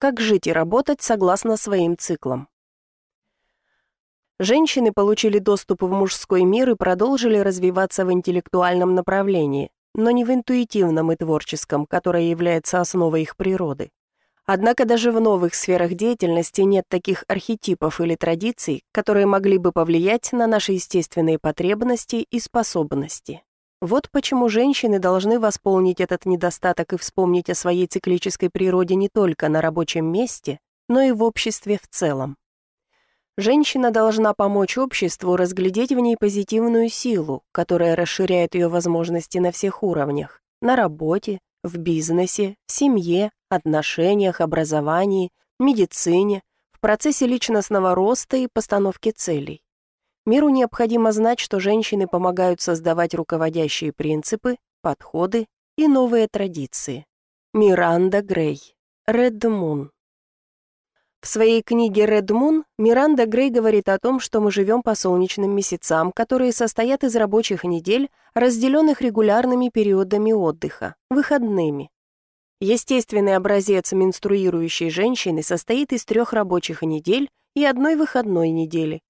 Как жить и работать согласно своим циклам. Женщины получили доступ в мужской мир и продолжили развиваться в интеллектуальном направлении, но не в интуитивном и творческом, которое является основой их природы. Однако даже в новых сферах деятельности нет таких архетипов или традиций, которые могли бы повлиять на наши естественные потребности и способности. Вот почему женщины должны восполнить этот недостаток и вспомнить о своей циклической природе не только на рабочем месте, но и в обществе в целом. Женщина должна помочь обществу разглядеть в ней позитивную силу, которая расширяет ее возможности на всех уровнях – на работе, в бизнесе, в семье, отношениях, образовании, медицине, в процессе личностного роста и постановки целей. Миру необходимо знать, что женщины помогают создавать руководящие принципы, подходы и новые традиции. Миранда Грей. Red Moon. В своей книге Red Moon Миранда Грей говорит о том, что мы живем по солнечным месяцам, которые состоят из рабочих недель, разделенных регулярными периодами отдыха, выходными. Естественный образец менструирующей женщины состоит из трех рабочих недель и одной выходной недели.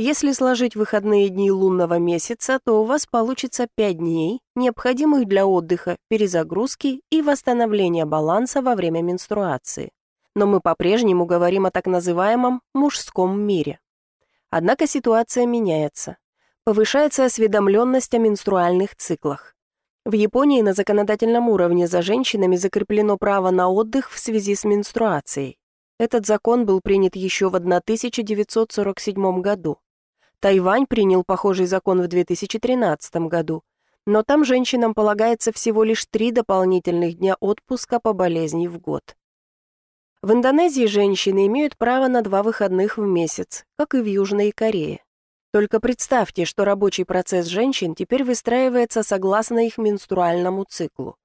Если сложить выходные дни лунного месяца, то у вас получится 5 дней, необходимых для отдыха, перезагрузки и восстановления баланса во время менструации. Но мы по-прежнему говорим о так называемом мужском мире. Однако ситуация меняется. Повышается осведомленность о менструальных циклах. В Японии на законодательном уровне за женщинами закреплено право на отдых в связи с менструацией. Этот закон был принят еще в 1947 году. Тайвань принял похожий закон в 2013 году, но там женщинам полагается всего лишь три дополнительных дня отпуска по болезни в год. В Индонезии женщины имеют право на два выходных в месяц, как и в Южной Корее. Только представьте, что рабочий процесс женщин теперь выстраивается согласно их менструальному циклу.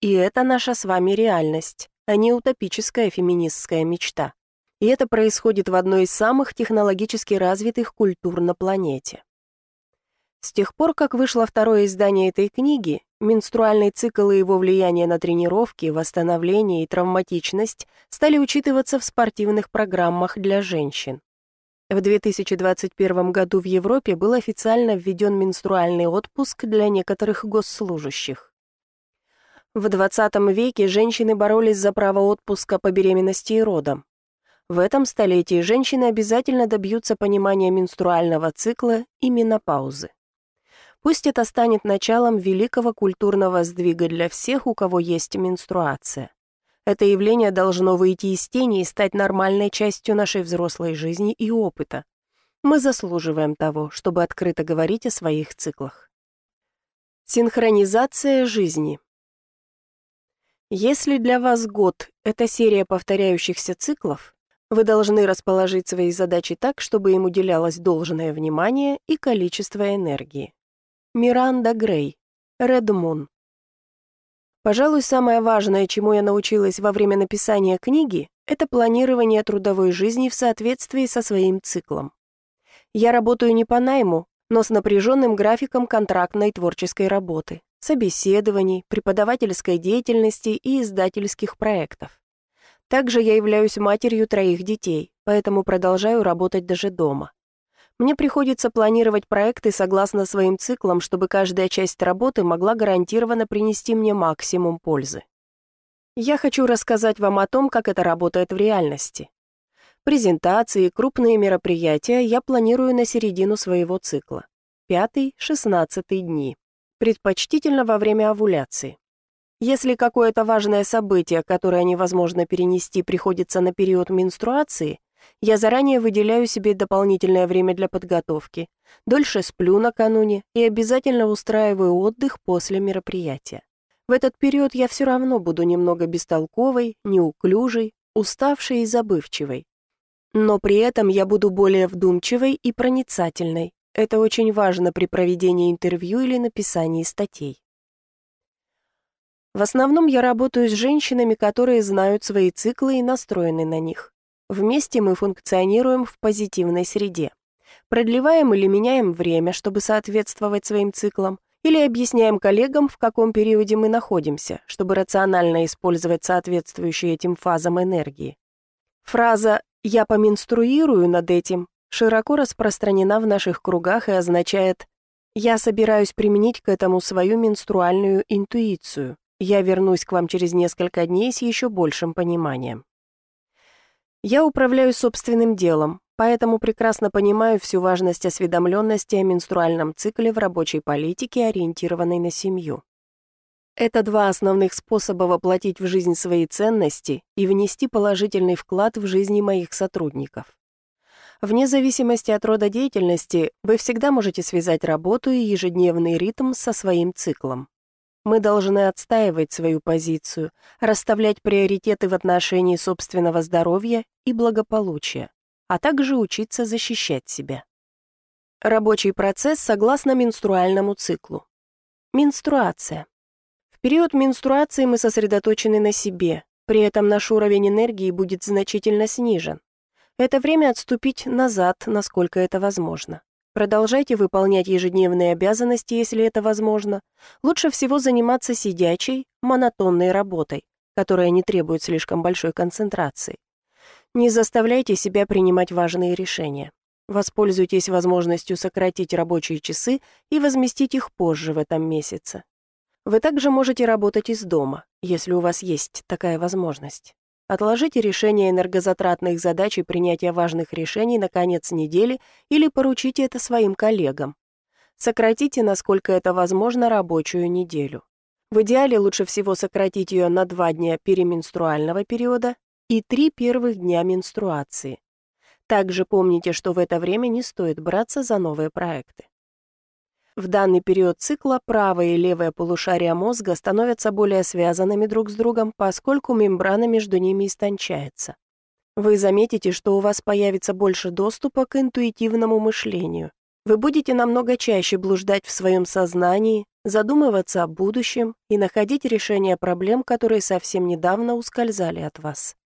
И это наша с вами реальность, а не утопическая феминистская мечта. И это происходит в одной из самых технологически развитых культур на планете. С тех пор, как вышло второе издание этой книги, менструальный цикл и его влияние на тренировки, восстановление и травматичность стали учитываться в спортивных программах для женщин. В 2021 году в Европе был официально введен менструальный отпуск для некоторых госслужащих. В 20 веке женщины боролись за право отпуска по беременности и родам. В этом столетии женщины обязательно добьются понимания менструального цикла и менопаузы. Пусть это станет началом великого культурного сдвига для всех, у кого есть менструация. Это явление должно выйти из тени и стать нормальной частью нашей взрослой жизни и опыта. Мы заслуживаем того, чтобы открыто говорить о своих циклах. Синхронизация жизни. Если для вас год — это серия повторяющихся циклов, вы должны расположить свои задачи так, чтобы им уделялось должное внимание и количество энергии. Миранда Грей. Редмун. Пожалуй, самое важное, чему я научилась во время написания книги, это планирование трудовой жизни в соответствии со своим циклом. Я работаю не по найму, но с напряженным графиком контрактной творческой работы, собеседований, преподавательской деятельности и издательских проектов. Также я являюсь матерью троих детей, поэтому продолжаю работать даже дома. Мне приходится планировать проекты согласно своим циклам, чтобы каждая часть работы могла гарантированно принести мне максимум пользы. Я хочу рассказать вам о том, как это работает в реальности. Презентации крупные мероприятия я планирую на середину своего цикла. Пятый, шестнадцатый дни. Предпочтительно во время овуляции. Если какое-то важное событие, которое невозможно перенести, приходится на период менструации, я заранее выделяю себе дополнительное время для подготовки, дольше сплю накануне и обязательно устраиваю отдых после мероприятия. В этот период я все равно буду немного бестолковой, неуклюжей, уставшей и забывчивой. Но при этом я буду более вдумчивой и проницательной. Это очень важно при проведении интервью или написании статей. В основном я работаю с женщинами, которые знают свои циклы и настроены на них. Вместе мы функционируем в позитивной среде. Продлеваем или меняем время, чтобы соответствовать своим циклам, или объясняем коллегам, в каком периоде мы находимся, чтобы рационально использовать соответствующие этим фазам энергии. Фраза «я поменструирую над этим» широко распространена в наших кругах и означает «я собираюсь применить к этому свою менструальную интуицию. Я вернусь к вам через несколько дней с еще большим пониманием». Я управляю собственным делом, поэтому прекрасно понимаю всю важность осведомленности о менструальном цикле в рабочей политике, ориентированной на семью. Это два основных способа воплотить в жизнь свои ценности и внести положительный вклад в жизни моих сотрудников. Вне зависимости от рода деятельности, вы всегда можете связать работу и ежедневный ритм со своим циклом. Мы должны отстаивать свою позицию, расставлять приоритеты в отношении собственного здоровья и благополучия, а также учиться защищать себя. Рабочий процесс согласно менструальному циклу. Менструация. В период менструации мы сосредоточены на себе, при этом наш уровень энергии будет значительно снижен. Это время отступить назад, насколько это возможно. Продолжайте выполнять ежедневные обязанности, если это возможно. Лучше всего заниматься сидячей, монотонной работой, которая не требует слишком большой концентрации. Не заставляйте себя принимать важные решения. Воспользуйтесь возможностью сократить рабочие часы и возместить их позже в этом месяце. Вы также можете работать из дома, если у вас есть такая возможность. Отложите решение энергозатратных задач и принятие важных решений на конец недели или поручите это своим коллегам. Сократите, насколько это возможно, рабочую неделю. В идеале лучше всего сократить ее на два дня переменструального периода и три первых дня менструации. Также помните, что в это время не стоит браться за новые проекты. В данный период цикла правое и левое полушария мозга становятся более связанными друг с другом, поскольку мембрана между ними истончается. Вы заметите, что у вас появится больше доступа к интуитивному мышлению. Вы будете намного чаще блуждать в своем сознании, задумываться о будущем и находить решения проблем, которые совсем недавно ускользали от вас.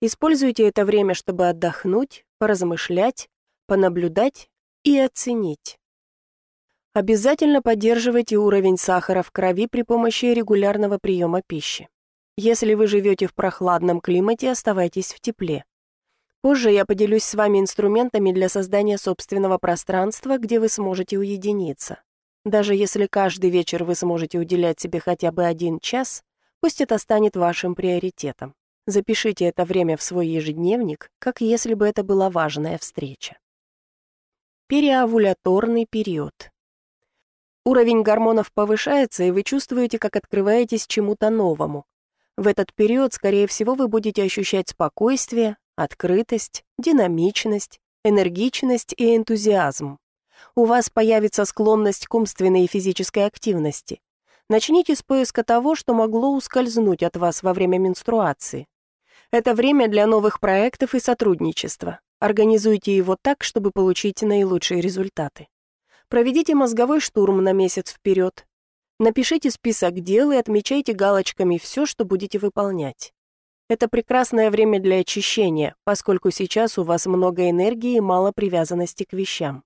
Используйте это время, чтобы отдохнуть, поразмышлять, понаблюдать и оценить. Обязательно поддерживайте уровень сахара в крови при помощи регулярного приема пищи. Если вы живете в прохладном климате, оставайтесь в тепле. Позже я поделюсь с вами инструментами для создания собственного пространства, где вы сможете уединиться. Даже если каждый вечер вы сможете уделять себе хотя бы один час, пусть это станет вашим приоритетом. Запишите это время в свой ежедневник, как если бы это была важная встреча. Переовуляторный период. Уровень гормонов повышается, и вы чувствуете, как открываетесь чему-то новому. В этот период, скорее всего, вы будете ощущать спокойствие, открытость, динамичность, энергичность и энтузиазм. У вас появится склонность к умственной и физической активности. Начните с поиска того, что могло ускользнуть от вас во время менструации. Это время для новых проектов и сотрудничества. Организуйте его так, чтобы получить наилучшие результаты. Проведите мозговой штурм на месяц вперед. Напишите список дел и отмечайте галочками все, что будете выполнять. Это прекрасное время для очищения, поскольку сейчас у вас много энергии и мало привязанности к вещам.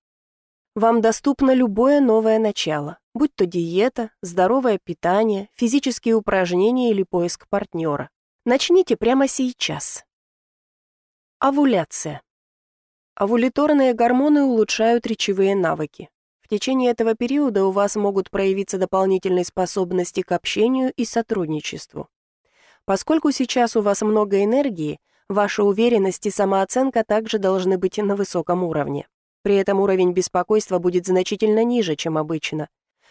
Вам доступно любое новое начало, будь то диета, здоровое питание, физические упражнения или поиск партнера. Начните прямо сейчас. Овуляция. Овуляторные гормоны улучшают речевые навыки. В течение этого периода у вас могут проявиться дополнительные способности к общению и сотрудничеству. Поскольку сейчас у вас много энергии, ваша уверенность и самооценка также должны быть на высоком уровне. При этом уровень беспокойства будет значительно ниже, чем обычно.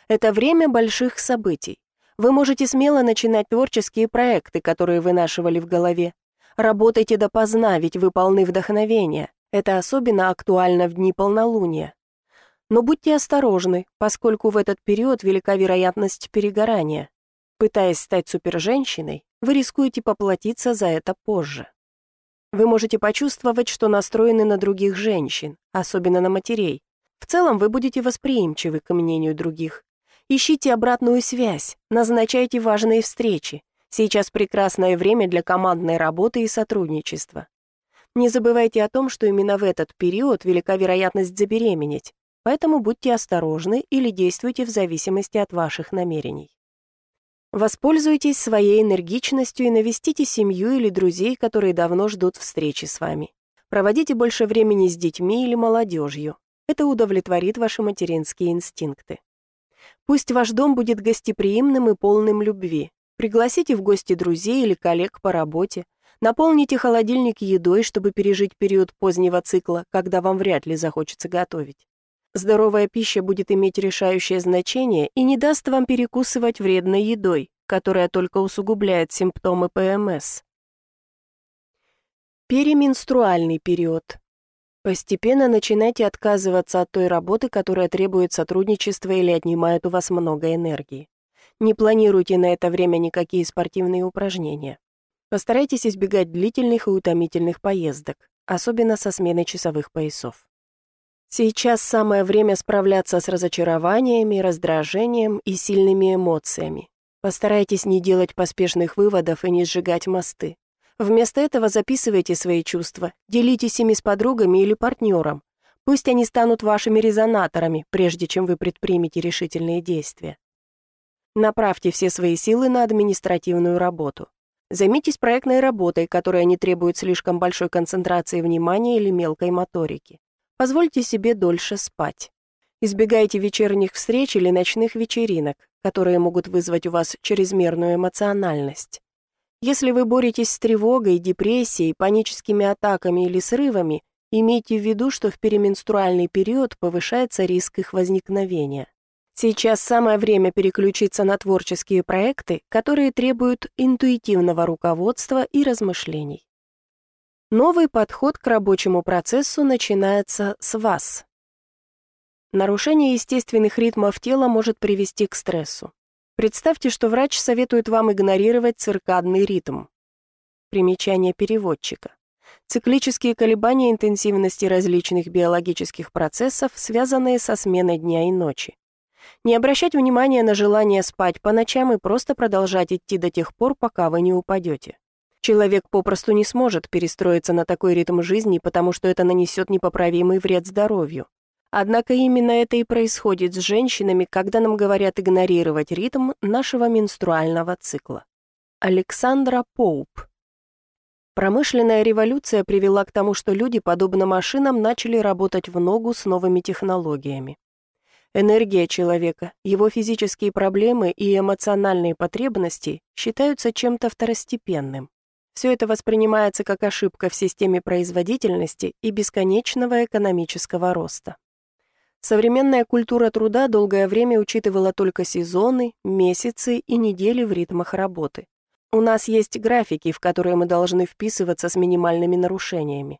Это время больших событий. Вы можете смело начинать творческие проекты, которые вынашивали в голове. Работайте допоздна, ведь вы полны вдохновения. Это особенно актуально в дни полнолуния. Но будьте осторожны, поскольку в этот период велика вероятность перегорания. Пытаясь стать суперженщиной, вы рискуете поплатиться за это позже. Вы можете почувствовать, что настроены на других женщин, особенно на матерей. В целом вы будете восприимчивы к мнению других. Ищите обратную связь, назначайте важные встречи. Сейчас прекрасное время для командной работы и сотрудничества. Не забывайте о том, что именно в этот период велика вероятность забеременеть, поэтому будьте осторожны или действуйте в зависимости от ваших намерений. Воспользуйтесь своей энергичностью и навестите семью или друзей, которые давно ждут встречи с вами. Проводите больше времени с детьми или молодежью. Это удовлетворит ваши материнские инстинкты. Пусть ваш дом будет гостеприимным и полным любви. Пригласите в гости друзей или коллег по работе. Наполните холодильник едой, чтобы пережить период позднего цикла, когда вам вряд ли захочется готовить. Здоровая пища будет иметь решающее значение и не даст вам перекусывать вредной едой, которая только усугубляет симптомы ПМС. Переменструальный период. Постепенно начинайте отказываться от той работы, которая требует сотрудничества или отнимает у вас много энергии. Не планируйте на это время никакие спортивные упражнения. Постарайтесь избегать длительных и утомительных поездок, особенно со сменой часовых поясов. Сейчас самое время справляться с разочарованиями, раздражением и сильными эмоциями. Постарайтесь не делать поспешных выводов и не сжигать мосты. Вместо этого записывайте свои чувства, делитесь ими с подругами или партнером. Пусть они станут вашими резонаторами, прежде чем вы предпримете решительные действия. Направьте все свои силы на административную работу. Займитесь проектной работой, которая не требует слишком большой концентрации внимания или мелкой моторики. Позвольте себе дольше спать. Избегайте вечерних встреч или ночных вечеринок, которые могут вызвать у вас чрезмерную эмоциональность. Если вы боретесь с тревогой, депрессией, паническими атаками или срывами, имейте в виду, что в переменструальный период повышается риск их возникновения. Сейчас самое время переключиться на творческие проекты, которые требуют интуитивного руководства и размышлений. Новый подход к рабочему процессу начинается с вас. Нарушение естественных ритмов тела может привести к стрессу. Представьте, что врач советует вам игнорировать циркадный ритм. Примечание переводчика. Циклические колебания интенсивности различных биологических процессов, связанные со сменой дня и ночи. Не обращать внимания на желание спать по ночам и просто продолжать идти до тех пор, пока вы не упадете. Человек попросту не сможет перестроиться на такой ритм жизни, потому что это нанесет непоправимый вред здоровью. Однако именно это и происходит с женщинами, когда нам говорят игнорировать ритм нашего менструального цикла. Александра Поуп Промышленная революция привела к тому, что люди, подобно машинам, начали работать в ногу с новыми технологиями. Энергия человека, его физические проблемы и эмоциональные потребности считаются чем-то второстепенным. Все это воспринимается как ошибка в системе производительности и бесконечного экономического роста. Современная культура труда долгое время учитывала только сезоны, месяцы и недели в ритмах работы. У нас есть графики, в которые мы должны вписываться с минимальными нарушениями.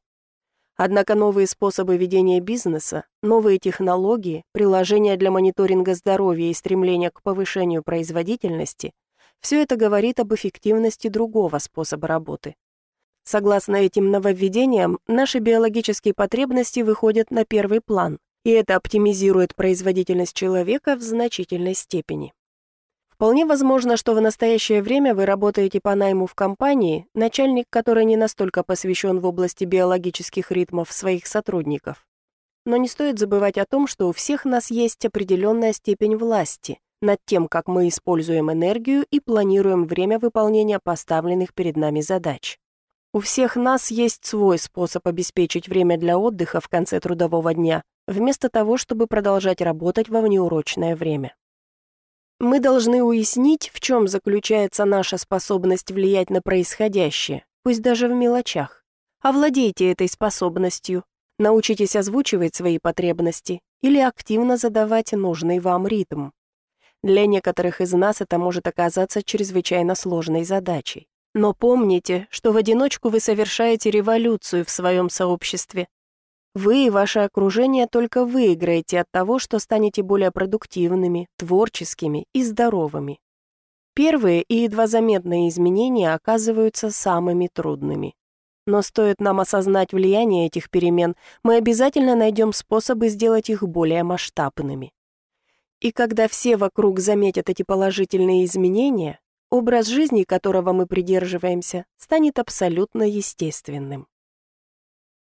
Однако новые способы ведения бизнеса, новые технологии, приложения для мониторинга здоровья и стремления к повышению производительности все это говорит об эффективности другого способа работы. Согласно этим нововведениям, наши биологические потребности выходят на первый план, и это оптимизирует производительность человека в значительной степени. Вполне возможно, что в настоящее время вы работаете по найму в компании, начальник которой не настолько посвящен в области биологических ритмов своих сотрудников. Но не стоит забывать о том, что у всех нас есть определенная степень власти, над тем, как мы используем энергию и планируем время выполнения поставленных перед нами задач. У всех нас есть свой способ обеспечить время для отдыха в конце трудового дня, вместо того, чтобы продолжать работать во внеурочное время. Мы должны уяснить, в чем заключается наша способность влиять на происходящее, пусть даже в мелочах. Овладейте этой способностью, научитесь озвучивать свои потребности или активно задавать нужный вам ритм. Для некоторых из нас это может оказаться чрезвычайно сложной задачей. Но помните, что в одиночку вы совершаете революцию в своем сообществе. Вы и ваше окружение только выиграете от того, что станете более продуктивными, творческими и здоровыми. Первые и едва заметные изменения оказываются самыми трудными. Но стоит нам осознать влияние этих перемен, мы обязательно найдем способы сделать их более масштабными. И когда все вокруг заметят эти положительные изменения, образ жизни, которого мы придерживаемся, станет абсолютно естественным.